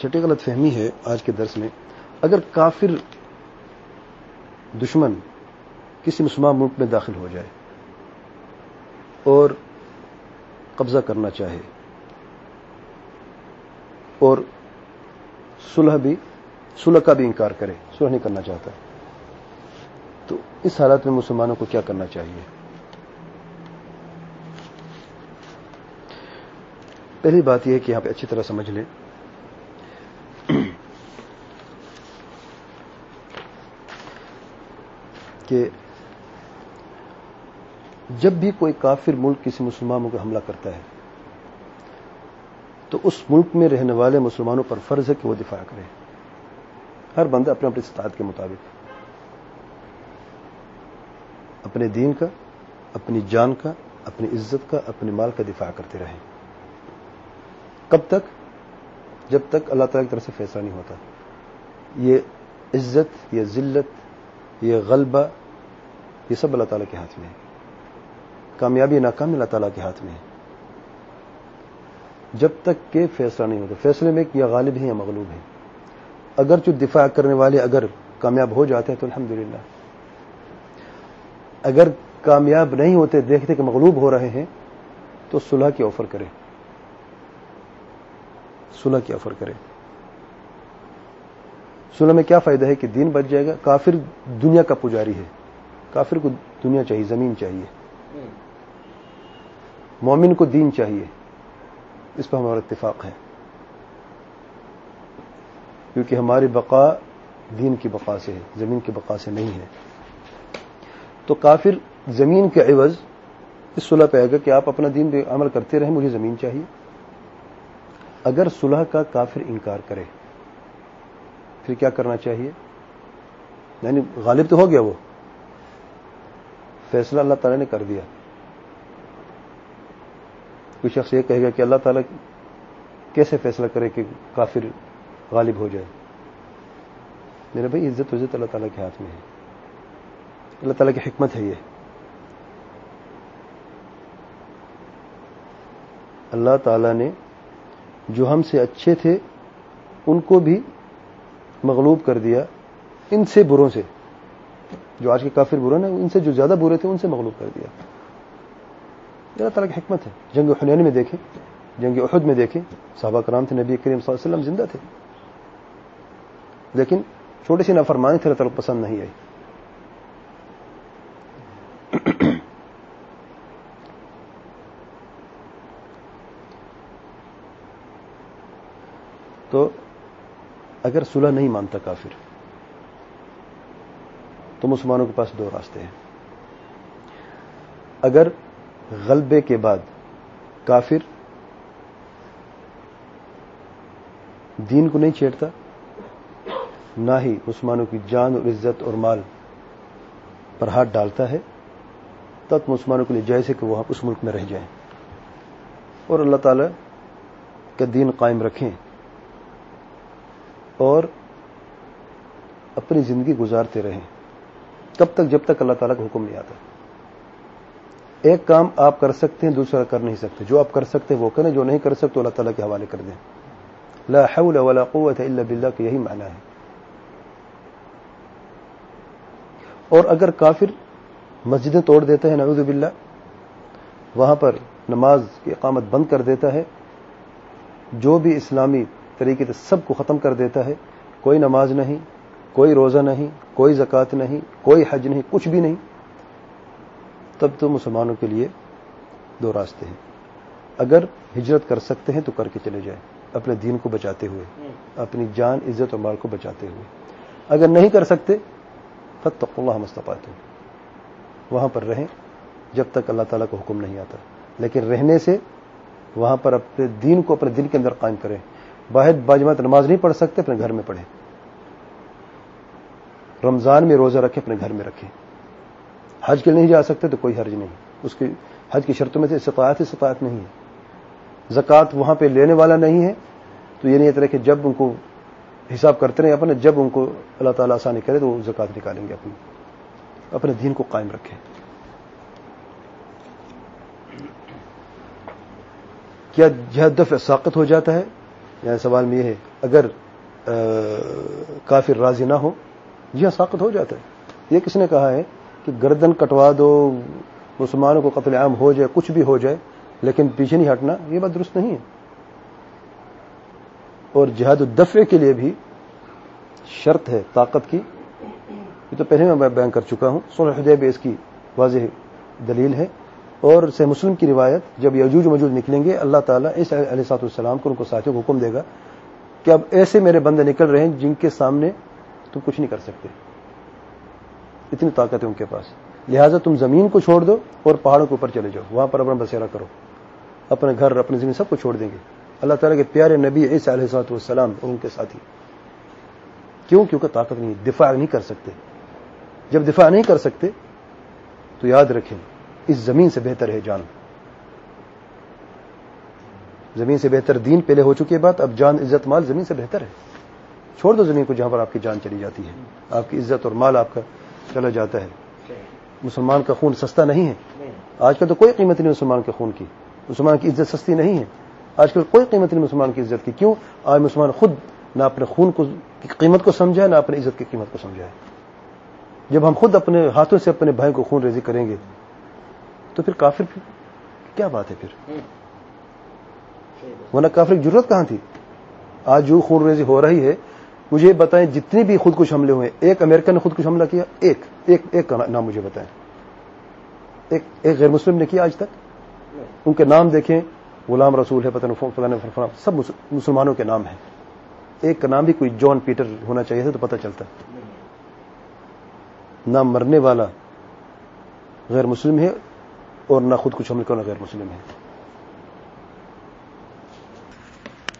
چھٹی غلط فہمی ہے آج کے درس میں۔ اگر کافر دشمن کسی مسلمان ملک میں داخل ہو جائے اور قبضہ کرنا چاہے اور صلح بھی، صلح کا بھی انکار کرے، صلح نہیں کرنا چاہتا، تو اس حالت میں مسلمانوں کو کیا کرنا چاہیے؟ پہلی بات یہ ہے کہ یہاں پہ اچھی طرح سمجھ لیں۔ کہ جب بھی کوئی کافر ملک کسی مسلمانوں کو حملہ کرتا ہے، تو اس ملک میں رہنے والے مسلمانوں پر فرض ہے کہ وہ دفاع کرے۔ ہر بندہ اپنے اپنی استاد کے مطابق، اپنے دین کا، اپنی جان کا، اپنی عزت کا اپنے مال کا دفاع کرتے رہیں کب تک؟ جب تک اللہ تعالی کی طرف سے فیصلہ نہیں ہوتا۔ یہ عزت، یہ ذلت یہ غلبہ یہ سب اللہ تعالیٰ کے ہاتھ میں ہے۔ کامیابی ناکامی اللہ تعالیٰ کے ہاتھ میں ہے۔ جب تک کہ فیصلہ نہیں ہوتا، فیصلے میں یا غالب ہیں یا مغلوب ہیں۔ اگر جو دفاع کرنے والے اگر کامیاب ہو جاتے ہیں تو الحمدللہ۔ اگر کامیاب نہیں ہوتے، دیکھتے کہ مغلوب ہو رہے ہیں، تو صلح کی آفر کریں۔ صلح کی آفر کریں۔ صلح میں کیا فائدہ ہے کہ دین بچ جائے گا؟ کافر دنیا کا پجاری ہے۔ کافر کو دنیا چاہیے، زمین چاہیے۔ مومن کو دین چاہیے۔ اس پر ہمارا اتفاق ہے۔ کیونکہ ہماری بقا دین کی بقا سے ہے، زمین کی بقا سے نہیں ہے۔ تو کافر زمین کے عوض اس صلح پہ آئے گا کہ آپ اپنا دین عمل کرتے رہیں، مجھے زمین چاہیے۔ اگر صلح کا کافر انکار کرے پھر کیا کرنا چاہیے؟ یعنی غالب تو ہو گیا وہ۔ فیصلہ اللہ تعالی نے کر دیا۔ کوئی شخص یہ کہے گا کہ اللہ تعالیٰ کیسے فیصلہ کرے کہ کافر غالب ہو جائے؟ میرے بھائی، عزت عزت اللہ تعالیٰ کے ہاتھ میں ہے۔ اللہ تعالیٰ کی حکمت ہے یہ۔ اللہ تعالیٰ نے جو ہم سے اچھے تھے، ان کو بھی مغلوب کر دیا ان سے بروں سے۔ جو آج کے کافر برے نا ان سے جو زیادہ برے تھے، ان سے مغلوب کر دیا۔ اللہ تعالیٰ کی حکمت ہے۔ جنگ حنین میں دیکھیں، جنگ احد میں دیکھیں۔ صحابہ کرام تھے، نبی کریم صلی اللہ علیہ وسلم زندہ تھے۔ لیکن چھوٹی سی نافرمانی تھی اللہ تعالیٰ پسند نہیں آئی۔ تو اگر صلح نہیں مانتا کافر، تو مسلمانوں کے پاس دو راستے ہیں۔ اگر غلبے کے بعد کافر دین کو نہیں چھیڑتا، نہ ہی مسلمانوں کی جان اور عزت اور مال پر ہاتھ ڈالتا ہے، تب مسلمانوں کے لیے جیسے کہ وہ اس ملک میں رہ جائیں۔ اور اللہ تعالی کا دین قائم رکھیں۔ اور اپنی زندگی گزارتے رہیں۔ کب تک جب تک اللہ تعالیٰ کا حکم نہیں آتا۔ ایک کام آپ کر سکتے ہیں، دوسرا کر نہیں سکتے۔ جو آپ کر سکتے وہ کریں۔ جو نہیں کر سکتے اللہ تعالیٰ کے حوالے کر دیں۔ لا حول ولا قوت الا باللہ کا یہی معنی ہے۔ اور اگر کافر مسجدیں توڑ دیتا ہے، نعوذ باللہ، وہاں پر نماز کی اقامت بند کر دیتا ہے، جو بھی اسلامی طریقے سے سب کو ختم کر دیتا ہے، کوئی نماز نہیں، کوئی روزہ نہیں، کوئی زکوٰۃ نہیں، کوئی حج نہیں، کچھ بھی نہیں۔ تب تو مسلمانوں کے لیے دو راستے ہیں۔ اگر ہجرت کر سکتے ہیں تو کر کے چلے جائیں، اپنے دین کو بچاتے ہوئے، اپنی جان، عزت و مال کو بچاتے ہوئے۔ اگر نہیں کر سکتے تب تو اللہ مستفات وہاں پر رہیں، جب تک اللہ تعالیٰ کو حکم نہیں آتا۔ لیکن رہنے سے وہاں پر اپنے دین کو، اپنے دل کے اندر قائم کریں۔ باہر باجماعت نماز نہیں پڑھ سکتے، اپنے گھر میں پڑھیں۔ رمضان میں روزہ رکھے اپنے گھر میں رکھیں۔ حج کے نہیں جا سکتے تو کوئی حرج نہیں۔ اس کی، حج کی شرطوں میں سے استطاعت استطاعت نہیں ہے۔ زکوٰۃ وہاں پہ لینے والا نہیں ہے، تو یہ نہیں طرح کہ جب ان کو حساب کرتے رہے اپنے، جب ان کو اللہ تعالیٰ آسانی کرے تو وہ زکوٰۃ نکالیں گے اپنی۔ اپنے دین کو قائم رکھیں۔ کیا جہد دفع ساقت ہو جاتا ہے؟ یعنی سوال میں یہ ہے، اگر کافر راضی نہ ہو جی ہاں ساقت ہو جاتا ہے۔ یہ کس نے کہا ہے کہ گردن کٹوا دو، مسلمانوں کو قتل عام ہو جائے، کچھ بھی ہو جائے، لیکن پیچھے نہیں ہٹنا، یہ بات درست نہیں ہے۔ اور جہاد الدفع کے لیے بھی شرط ہے طاقت کی۔ یہ تو پہلے میں بیان کر چکا ہوں۔ سولہ حدیب اس کی واضح دلیل ہے۔ اور سے مسلم کی روایت، جب یجوج مجوج نکلیں گے، اللہ تعالیٰ اس علیہ سات السلام کو ان کو ساتھیوں کو حکم دے گا کہ اب ایسے میرے بندے نکل رہے ہیں جن کے سامنے تم کچھ نہیں کر سکتے۔ اتنی طاقت ہے ان کے پاس۔ لہٰذا تم زمین کو چھوڑ دو اور پہاڑوں کے اوپر چلے جاؤ۔ وہاں پر اپنا بسیرا کرو۔ اپنے گھر، اپنی زمین سب کو چھوڑ دیں گے۔ اللہ تعالیٰ کے پیارے نبی اس علیہ سات والسلام اور ان کے ساتھی۔ کیوں؟ کیونکہ طاقت نہیں، دفاع نہیں کر سکتے۔ جب دفاع نہیں کر سکتے تو یاد رکھیں اس زمین سے بہتر ہے جان۔ زمین سے بہتر دین پہلے ہو چکی ہے بات اب جان، عزت، مال زمین سے بہتر ہے۔ چھوڑ دو زمین کو جہاں پر آپ کی جان چلی جاتی ہے۔ آپ کی عزت اور مال آپ کا چلا جاتا ہے۔ مسلمان کا خون سستا نہیں ہے۔ آج کل تو کوئی قیمت نہیں مسلمان کے خون کی۔ مسلمان کی عزت سستی نہیں ہے۔ آج کل کوئی قیمت نہیں مسلمان کی عزت کی۔ کیوں؟ آج مسلمان خود نہ اپنے خون کو کی قیمت کو سمجھائے، نہ اپنی عزت کی قیمت کو سمجھائے۔ جب ہم خود اپنے ہاتھوں سے اپنے بھائی کو خون ریزی کریں گے تو پھر کافر کیا بات ہے پھر؟ ورنہ کافر کی ضرورت کہاں تھی؟ آج جو خون ریزی ہو رہی ہے مجھے بتائیں جتنی بھی خود کش حملے ہوئے ایک امریکہ نے خود کش حملہ کیا؟ ایک ایک ایک کا نام مجھے بتائیں۔ ایک ایک غیر مسلم نے کیا آج تک؟ ان کے نام دیکھیں غلام رسول ہے پتہ فلاں سب مسلمانوں کے نام ہیں۔ ایک کا نام بھی کوئی جان پیٹر ہونا چاہیے تھا تو پتہ چلتا۔ نہ مرنے والا غیر مسلم ہے اور نہ خود کچھ حمل نہ غیر مسلم ہے